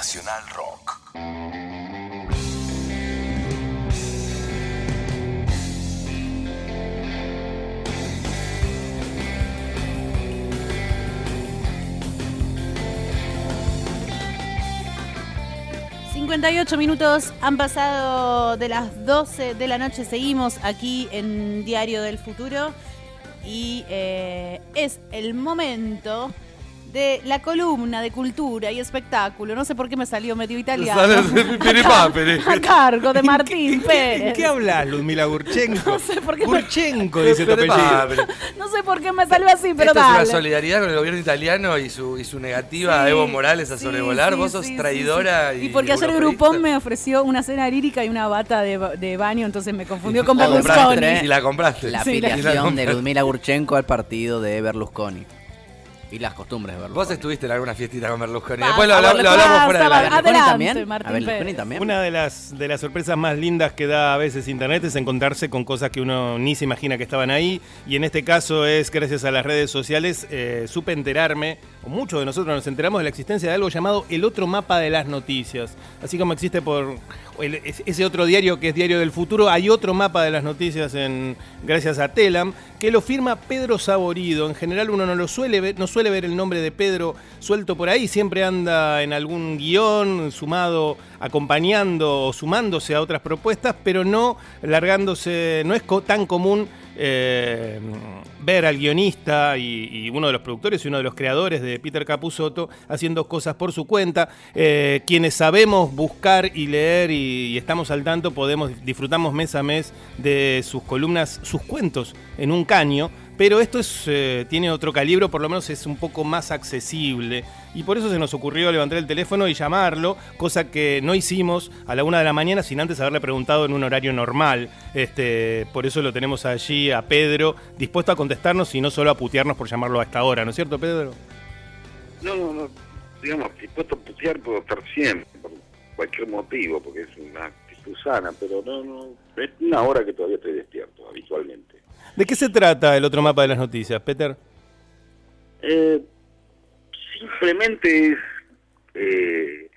Nacional Rock. ...58 minutos han pasado de las 12 de la noche... ...seguimos aquí en Diario del Futuro... ...y eh, es el momento de la columna de cultura y espectáculo. No sé por qué me salió medio italiano. a cargo de Martín Pérez. ¿En qué hablas, Ludmila Gurchenko? No sé por qué. Gurchenko, dice tu apellido. No sé por qué me salió así, pero Esto dale. es una solidaridad con el gobierno italiano y su, y su negativa a Evo Morales a sí, sobrevolar. sí, Vos sos traidora sí. y. Y porque ayer. Grupón me ofreció una cena lírica y una bata de, ba- de baño, entonces me confundió con La Berlusconi. compraste. Y la compraste. La Sí, la- afiliación de Ludmila Gurchenko al partido de Berlusconi. Y las costumbres de Berlusconi. Vos estuviste en alguna fiestita con Berlusconi. Después lo, habla- lo hablamos fuera de basta, la. ¿A Berlusconi Adelante, también? Martín ¿A Berlusconi Pérez. también? Una de las, de las sorpresas más lindas que da a veces Internet es encontrarse con cosas que uno ni se imagina que estaban ahí. Y en este caso es gracias a las redes sociales, eh, supe enterarme, o muchos de nosotros nos enteramos de la existencia de algo llamado el otro mapa de las noticias. Así como existe por el- es- ese otro diario que es Diario del Futuro, hay otro mapa de las noticias en, gracias a Telam, que lo firma Pedro Saborido. En general uno no lo suele ver, no suele ver el nombre de Pedro suelto por ahí, siempre anda en algún guion, sumado, acompañando o sumándose a otras propuestas, pero no largándose, no es tan común eh, ver al guionista y, y uno de los productores y uno de los creadores de Peter Capusotto haciendo cosas por su cuenta. Eh, quienes sabemos buscar y leer y, y estamos al tanto, podemos disfrutamos mes a mes de sus columnas, sus cuentos en un caño. Pero esto es, eh, tiene otro calibre, por lo menos es un poco más accesible. Y por eso se nos ocurrió levantar el teléfono y llamarlo, cosa que no hicimos a la una de la mañana sin antes haberle preguntado en un horario normal. Este, por eso lo tenemos allí a Pedro, dispuesto a contestarnos y no solo a putearnos por llamarlo a esta hora, ¿no es cierto, Pedro? No, no, no. Digamos, dispuesto a putear puedo estar siempre, por cualquier motivo, porque es una actitud sana, pero no, no. Es una hora que todavía estoy despierto, habitualmente. ¿De qué se trata el otro mapa de las noticias, Peter? Eh, simplemente es eh,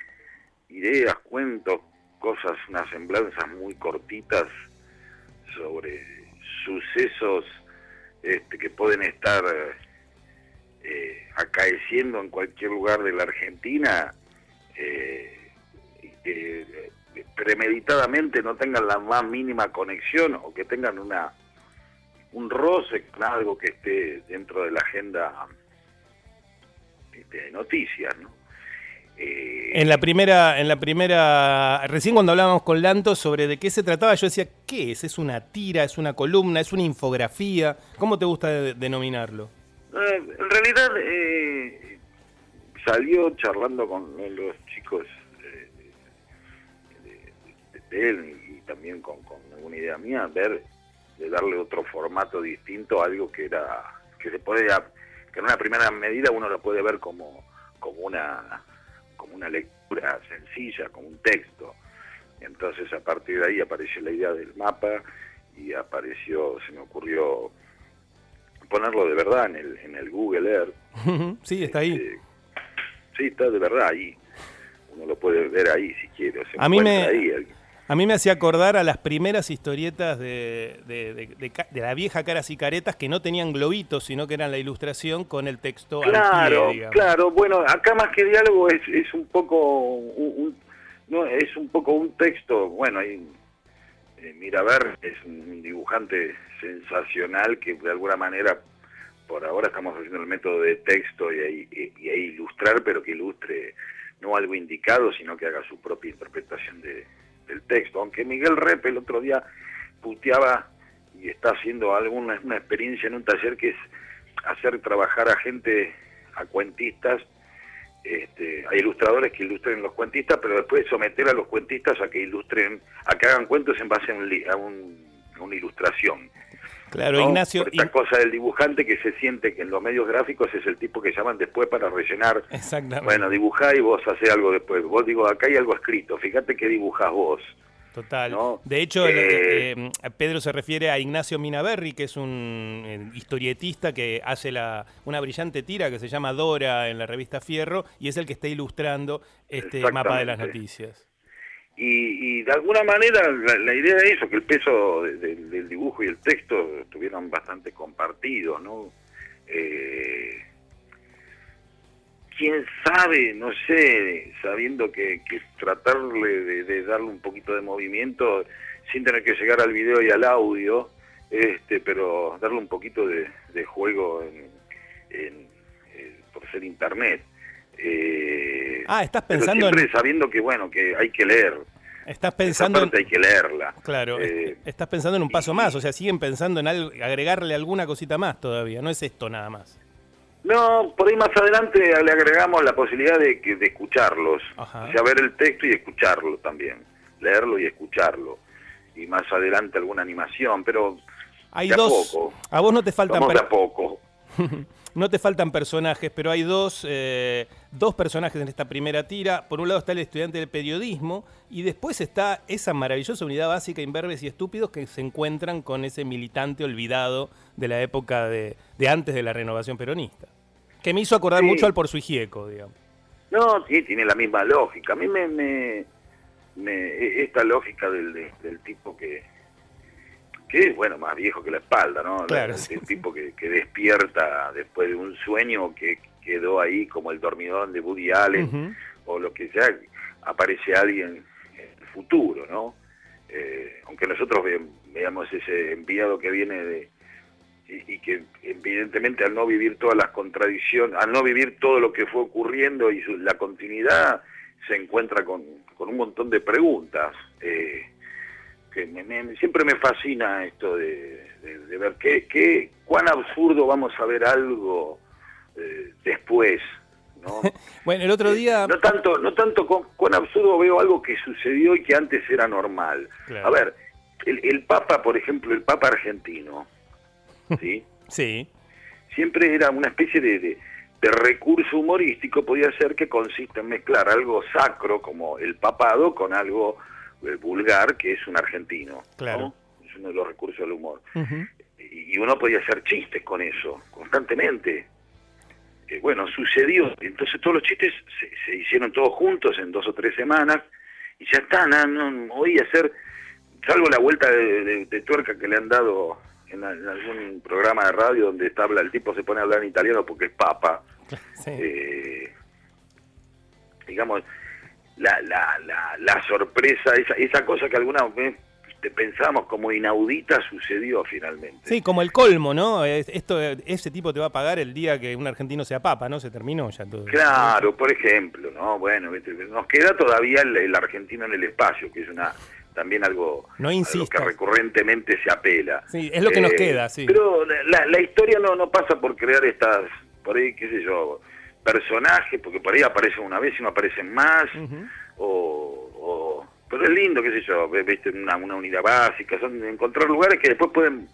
ideas, cuentos, cosas, unas semblanzas muy cortitas sobre sucesos este, que pueden estar eh, acaeciendo en cualquier lugar de la Argentina eh, eh, premeditadamente no tengan la más mínima conexión o que tengan una un roce con algo que esté dentro de la agenda este, de noticias, ¿no? Eh, En la primera, en la primera, recién cuando hablábamos con Lanto sobre de qué se trataba, yo decía, ¿qué es? ¿Es una tira? ¿Es una columna? ¿Es una infografía? ¿Cómo te gusta de- denominarlo? Eh, en realidad eh, salió charlando con los chicos eh, de, de- de él y también con, con alguna idea mía, ver de darle otro formato distinto a algo que era que se puede que en una primera medida uno lo puede ver como como una como una lectura sencilla, como un texto. Entonces a partir de ahí apareció la idea del mapa y apareció, se me ocurrió ponerlo de verdad en el, en el Google Earth. sí, está ahí. Este, sí, está de verdad ahí. Uno lo puede ver ahí si quiere. se A mí me- ahí. A mí me hacía acordar a las primeras historietas de, de- la vieja Caras y Caretas que no tenían globitos, sino que eran la ilustración con el texto al Claro, pie, digamos. claro. Bueno, acá más que diálogo es, es un poco un, un- no es un poco un texto. Bueno, hay eh, Miraver es un dibujante sensacional que de alguna manera por ahora estamos haciendo el método de texto y, y- y ahí ilustrar, pero que ilustre no algo indicado, sino que haga su propia interpretación de, del texto. Aunque Miguel Rep el otro día puteaba y está haciendo alguna una experiencia en un taller que es hacer trabajar a gente, a cuentistas, este, a ilustradores que ilustren los cuentistas, pero después someter a los cuentistas a que ilustren, a que hagan cuentos en base a, un a un- a una ilustración. Claro, ¿no? Ignacio. Por esta cosa del dibujante que se siente que en los medios gráficos es el tipo que llaman después para rellenar. Exactamente. Bueno, dibujá y vos hacés algo después. Vos digo, acá hay algo escrito, fíjate qué dibujás vos. Total. ¿no? De hecho, el- Eh, eh, Pedro se refiere a Ignacio Minaberri, que es un eh, historietista que hace la, una brillante tira que se llama Dora en la revista Fierro y es el que está ilustrando este mapa de las noticias. Y, y de alguna manera la, idea es eso, que el peso de- de- del dibujo y el texto estuvieron bastante compartidos, ¿no? Eh, quién sabe, no sé, sabiendo que, tratarle de, de darle un poquito de movimiento sin tener que llegar al video y al audio, este, pero darle un poquito de, de juego en- eh, por ser internet. Eh, Ah, estás pero pensando siempre en, sabiendo que bueno que hay que leer estás esa pensando en, parte hay que leerla claro, Eh, estás pensando en un paso y- más, o sea, siguen pensando en algo- agregarle alguna cosita más todavía, no es esto nada más. no por ahí más adelante le agregamos la posibilidad de que de escucharlos Ajá. o sea ver el texto y escucharlo también leerlo y escucharlo y más adelante alguna animación pero Hay De a dos, poco. a vos no te faltan vamos per- de a poco No te faltan personajes, pero hay dos, eh, dos personajes en esta primera tira. Por un lado está el estudiante del periodismo y después está esa maravillosa unidad básica, imberbes y estúpidos, que se encuentran con ese militante olvidado de la época de, de antes de la renovación peronista. Que me hizo acordar Sí. mucho al Porzuigieco, digamos. no sí tiene la misma lógica a mí me, me, me- esta lógica del, de- del tipo que que es bueno más viejo que la espalda no Claro, el, sí. tipo que, que despierta después de un sueño que quedó ahí como el dormidón de Woody Allen o lo que sea, aparece alguien en el futuro, ¿no? Eh, aunque nosotros ve- veamos ese enviado que viene de y, y que evidentemente al no vivir todas las contradicciones, al no vivir todo lo que fue ocurriendo y su- la continuidad, se encuentra con, con un montón de preguntas. eh, que me- me- siempre me fascina esto de, de- de ver qué, qué, cuán absurdo vamos a ver algo eh, después, ¿no? Bueno, el otro día... No tanto, no tanto con, con absurdo veo algo que sucedió y que antes era normal. Claro. A ver, el, el Papa, por ejemplo, el Papa argentino, ¿sí? Sí, siempre era una especie de, de- de recurso humorístico, podía ser que consiste en mezclar algo sacro como el papado con algo eh, vulgar que es un argentino. ¿no? Claro. Es uno de los recursos del humor. Y y uno podía hacer chistes con eso constantemente. Eh, bueno, sucedió, entonces todos los chistes se, se hicieron todos juntos en dos o tres semanas y ya está, no, no a hacer, salvo la vuelta de, de- de tuerca que le han dado en algún programa de radio donde está, habla, el tipo se pone a hablar en italiano porque es papa. sí. Eh, digamos, la, la, la, la sorpresa, esa, esa cosa que alguna vez pensamos como inaudita sucedió finalmente. Sí, como el colmo, ¿no? Es- Esto, ese tipo te va a pagar el día que un argentino sea papa, ¿no? Se terminó ya todo. Claro, por ejemplo, ¿no? Bueno, nos queda todavía el, el argentino en el espacio, que es una también algo, No a lo insistas. que recurrentemente se apela. Sí, es lo que nos Eh, queda, sí. Pero la, la historia no, no pasa por crear estas, por ahí, qué sé yo, personajes, porque por ahí aparecen una vez y no aparecen más, o, o- pero es lindo, qué sé yo, viste, una, una unidad básica, son encontrar lugares que después pueden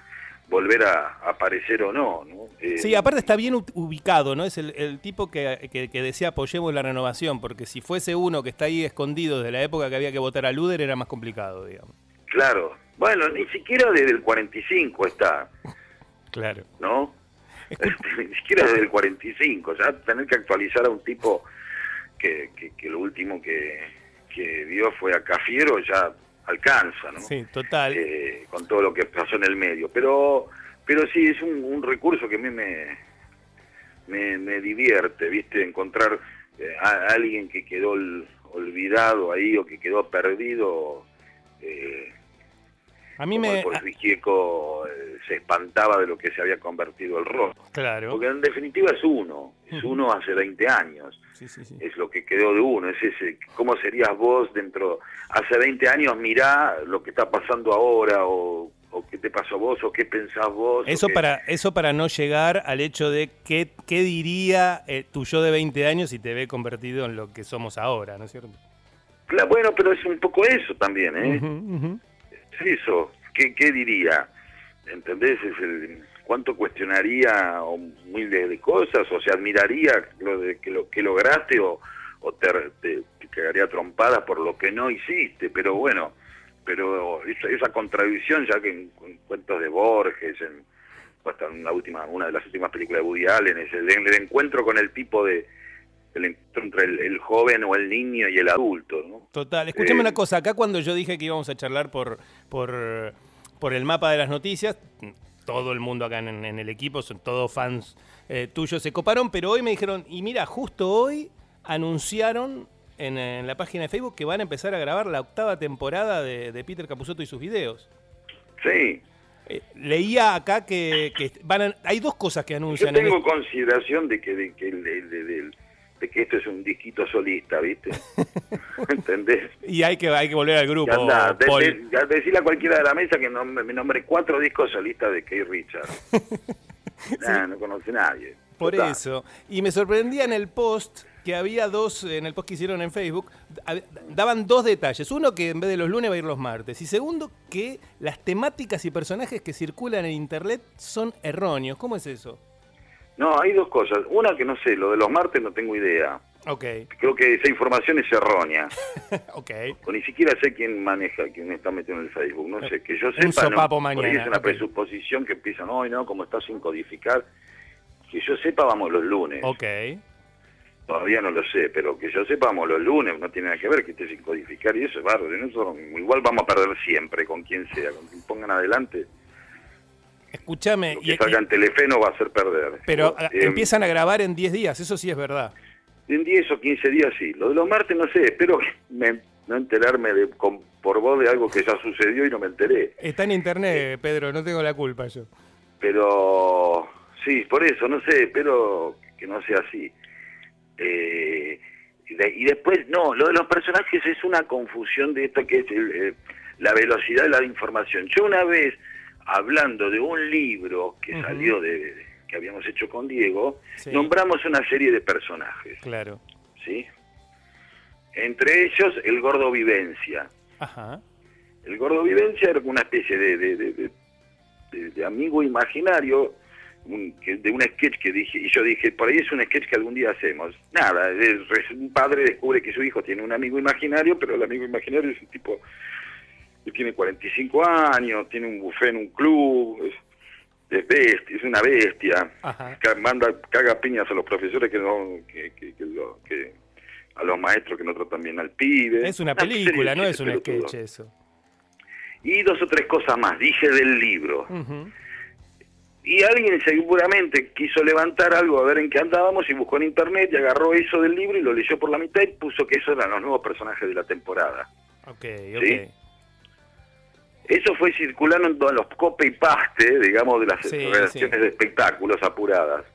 volver a, a aparecer o no, ¿no? Eh, Sí, aparte está bien ubicado, ¿no? Es el, el tipo que, que- que decía apoyemos la renovación, porque si fuese uno que está ahí escondido desde la época que había que votar a Luder era más complicado, digamos. Claro, bueno, ni siquiera desde el 45 está, Claro. ¿no? Ni siquiera desde el 45, ya tener que actualizar a un tipo que, que, que lo último que, que vio fue a Cafiero ya alcanza, ¿no? Sí, total. Eh, con todo lo que pasó en el medio. Pero pero sí, es un, un recurso que a mí me, me, me divierte, ¿viste? Encontrar eh, a, alguien que quedó ol- olvidado ahí o que quedó perdido. Eh, a mí como me... el Porfigieco, eh, se espantaba de lo que se había convertido el rojo. Claro. Porque en definitiva es uno, es uno hace 20 años, Sí, sí, sí. es lo que quedó de uno, es ese, ¿cómo serías vos dentro, hace 20 años mirá lo que está pasando ahora, o, o qué te pasó vos, o qué pensás vos. Eso qué- para, eso para no llegar al hecho de qué, qué diría eh, tu yo de 20 años si te ve convertido en lo que somos ahora, ¿no es cierto? Cla- Bueno, pero es un poco eso también, ¿eh? Es eso, ¿qué, qué diría? ¿Entendés? Es el, ¿Cuánto cuestionaría o miles de cosas? ¿O se admiraría lo de que, lo, que lograste o, o te, te, te cagaría trompadas por lo que no hiciste? Pero bueno, pero esa, esa contradicción, ya que en, en cuentos de Borges, en, hasta en la última, una de las últimas películas de Woody Allen, es el encuentro con el tipo de el encuentro entre el, el joven o el niño y el adulto, ¿no? Total. Escúchame Eh, una cosa. Acá cuando yo dije que íbamos a charlar por, por, por el mapa de las noticias, todo el mundo acá en, en el equipo, son todos fans eh, tuyos, se coparon, pero hoy me dijeron, y mira, justo hoy anunciaron en, en la página de Facebook que van a empezar a grabar la octava temporada de, de Peter Capusotto y sus videos. Sí, Eh, leía acá que, que van a- hay dos cosas que yo anuncian. en tengo consideración de que de que, de que esto es un disquito solista, ¿viste? ¿Entendés? Y hay que, hay que volver al grupo. anda, de- decirle a cualquiera de la mesa que me nombre cuatro discos solistas de Keith Richards. Nah, no conoce nadie. Por Total. eso. Y me sorprendía en el post que había dos, en el post que hicieron en Facebook, daban dos detalles. Uno, que en vez de los lunes va a ir los martes. Y segundo, que las temáticas y personajes que circulan en internet son erróneos. ¿Cómo es eso? No, hay dos cosas. Una que no sé, lo de los martes no tengo idea. Ok, Creo que esa información es errónea. ok. O ni siquiera sé quién maneja, quién está metido en el Facebook. No sé, que yo Un sepa. no. sopapo Por ahí mañana, es una ok. presuposición que empiezan hoy, ¿no? Como está sin codificar. Que yo sepa, vamos los lunes. Ok. Todavía no lo sé, pero que yo sepa, vamos los lunes. No tiene nada que ver que esté sin codificar y eso es. Y nosotros igual vamos a perder siempre con quien sea. Con quien pongan adelante. Escúchame. Lo y- que salga y- en Telefe no va a hacer perder. pero Eh, a- empiezan a grabar en 10 días, eso sí es verdad. En 10 o 15 días sí. Lo de los martes no sé, espero me- no enterarme de, con- por vos de algo que ya sucedió y no me enteré. Está en internet, Pedro, no tengo la culpa yo. Pero sí, por eso, no sé, espero que no sea así. Eh, y, de- y después, no, lo de los personajes es una confusión de esto que es el, eh, la velocidad de la información. Yo una vez, hablando de un libro que salió de, que habíamos hecho con Diego, Sí. nombramos una serie de personajes, Claro. ¿sí? Entre ellos, el gordo Vivencia. Ajá. El gordo Vivencia era una especie de, de, amigo imaginario un- que- de un sketch que dije, y yo dije, por ahí es un sketch que algún día hacemos. Nada, es un padre descubre que su hijo tiene un amigo imaginario, pero el amigo imaginario es un tipo que tiene 45 años, tiene un buffet en un club, es, es bestia, es una bestia, Ajá. Manda, caga piñas a los profesores que no, que, que- que lo- que- a los maestros que no tratan bien al pibe. Es una película, no es un sketch eso. Y dos o tres cosas más, dije del libro. Y alguien seguramente quiso levantar algo a ver en qué andábamos y buscó en internet y agarró eso del libro y lo leyó por la mitad y puso que esos eran los nuevos personajes de la temporada. Ok, ok. ¿Sí? Eso fue circulando en los cope y paste, digamos, de las Sí, sí. de espectáculos apuradas.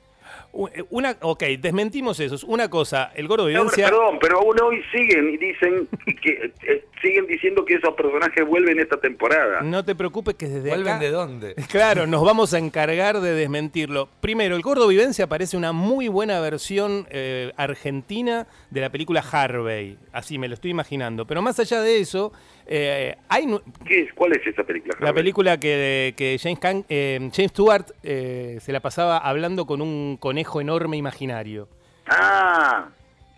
Eh, Una, ok, desmentimos eso. Una cosa, el gordo No, Vivencia. perdón, pero aún hoy siguen y dicen que eh, siguen diciendo que esos personajes vuelven esta temporada. No te preocupes que desde ¿Vuelven acá. de dónde? Claro, nos vamos a encargar de desmentirlo. Primero, el Gordo Vivencia parece una muy buena versión eh, argentina de la película Harvey. Así me lo estoy imaginando. Pero más allá de eso, eh, hay ¿Qué es? ¿Cuál es esa película? la película que, que James, eh, James Stewart eh, se la pasaba hablando con un conejo enorme imaginario. Ah,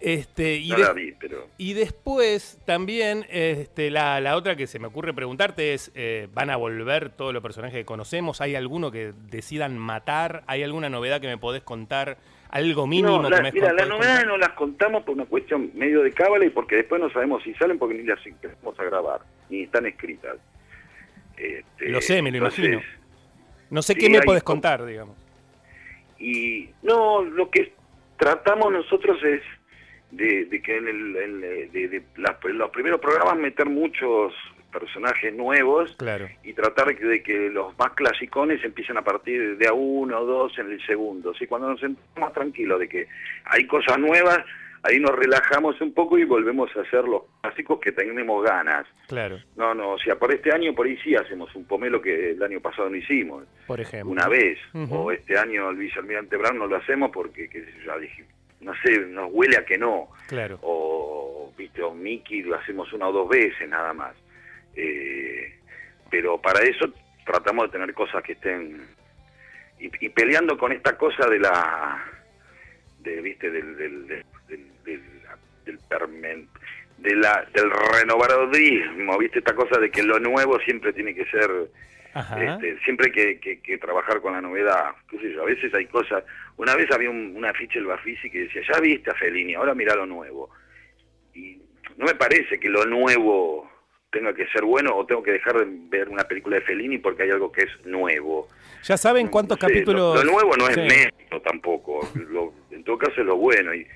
Este, y no de- la vi, pero... y después también este, la, la otra que se me ocurre preguntarte es, eh, ¿van a volver todos los personajes que conocemos? ¿Hay alguno que decidan matar? ¿Hay alguna novedad que me podés contar? ¿Algo mínimo No, que la- me mira, las novedades no las contamos por una cuestión medio de cábala y porque después no sabemos si salen porque ni las empezamos a grabar, ni están escritas. Este, Lo sé, me lo entonces, imagino. No sé sí, qué me podés contar, digamos. Y no, lo que tratamos nosotros es de, de que en, el, en, eh, de- de las- los primeros programas meter muchos personajes nuevos Claro. y tratar de que, de que los más clasicones empiecen a partir de a uno o dos en el segundo. ¿sí? Cuando nos sentimos más tranquilos de que hay cosas nuevas, ahí nos relajamos un poco y volvemos a hacer los clásicos que tenemos ganas. Claro, No, no, o sea, por este año por ahí sí hacemos un pomelo que el año pasado no hicimos, por ejemplo. una vez. O este año el vicealmirante Brown no lo hacemos porque, ya dije, no sé, nos huele a que no. Claro. O, viste, o Mickey lo hacemos una o dos veces nada más. Eh, pero para eso tratamos de tener cosas que estén y, y peleando con esta cosa de la de viste del del del, del, del- del permen- de la del renovadorismo, ¿viste? Esta cosa de que lo nuevo siempre tiene que ser, este, siempre hay que, que- que trabajar con la novedad. ¿Qué sé yo? A veces hay cosas. Una vez había un, una ficha del Bafisi que decía, ya viste a Fellini, ahora mira lo nuevo. Y no me parece que lo nuevo tenga que ser bueno o tengo que dejar de ver una película de Fellini porque hay algo que es nuevo. ¿Ya saben cuántos No sé, capítulos? Lo, lo nuevo no es Sí. tampoco. Lo- en todo caso es lo bueno. Y,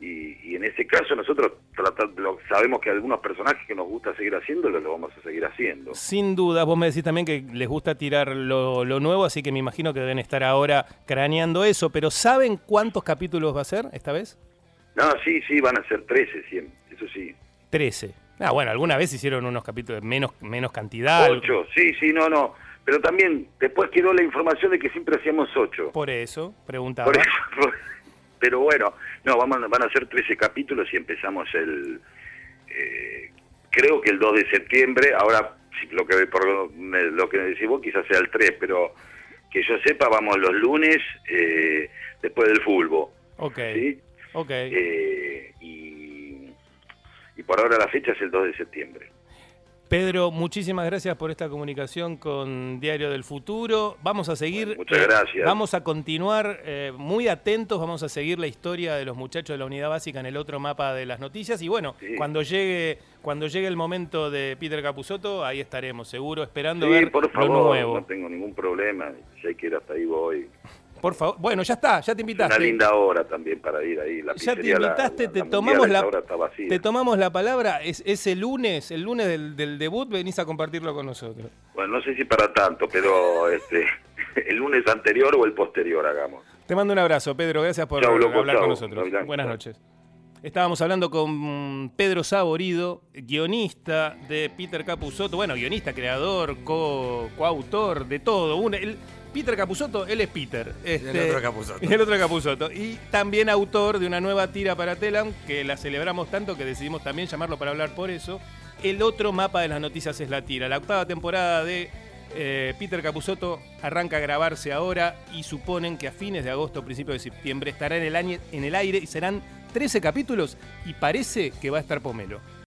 y, y en ese caso nosotros trata- lo- sabemos que algunos personajes que nos gusta seguir haciéndolo, lo vamos a seguir haciendo. Sin duda, vos me decís también que les gusta tirar lo, lo nuevo, así que me imagino que deben estar ahora craneando eso, pero ¿saben cuántos capítulos va a ser esta vez? No, sí, sí, van a ser 13 siempre. Eso sí. 13. Ah, bueno, alguna vez hicieron unos capítulos de menos, menos cantidad. algo- 8, sí, sí, no, no. Pero también después quedó la información de que siempre hacíamos 8. Por eso, preguntaba. Por eso, pero bueno, no, vamos, van a ser 13 capítulos y empezamos el, eh, creo que el 2 de septiembre, ahora lo que por lo, me- lo que decís vos quizás sea el 3, pero que yo sepa vamos los lunes eh, después del fútbol, Ok, ¿sí? ok. Eh, y, y por ahora la fecha es el 2 de septiembre. Pedro, muchísimas gracias por esta comunicación con Diario del Futuro. Vamos a seguir. Muchas gracias. Vamos a continuar eh, muy atentos. Vamos a seguir la historia de los muchachos de la unidad básica en el otro mapa de las noticias. Y bueno, Sí. cuando llegue cuando llegue el momento de Peter Capusotto, ahí estaremos, seguro, esperando Sí, ver por lo favor, nuevo. no tengo ningún problema, si hay que ir hasta ahí voy. Por favor. Bueno, ya está, ya te Una invitaste. linda hora también para ir ahí. La Ya te la- invitaste, la- te la tomamos mundial la, te tomamos la palabra. Es, ese lunes, el lunes del, del debut, venís a compartirlo con nosotros. Bueno, no sé si para tanto, pero este el lunes anterior o el posterior hagamos. Te mando un abrazo, Pedro. Gracias por Chau, loco, hablar chau. con nosotros. Buenas chau. noches. Estábamos hablando con Pedro Saborido, guionista de Peter Capusotto. Bueno, guionista, creador, co- coautor, de todo. Un- el- Peter Capusotto, él es Peter. Este, otro Capusotto. Y el otro Capusotto. Y también autor de una nueva tira para Telam, que la celebramos tanto que decidimos también llamarlo para hablar por eso. El otro mapa de las noticias es la tira. La octava temporada de eh, Peter Capusotto arranca a grabarse ahora y suponen que a fines de agosto, principios de septiembre, estará en el, año, en el aire y serán 13 capítulos y parece que va a estar Pomelo.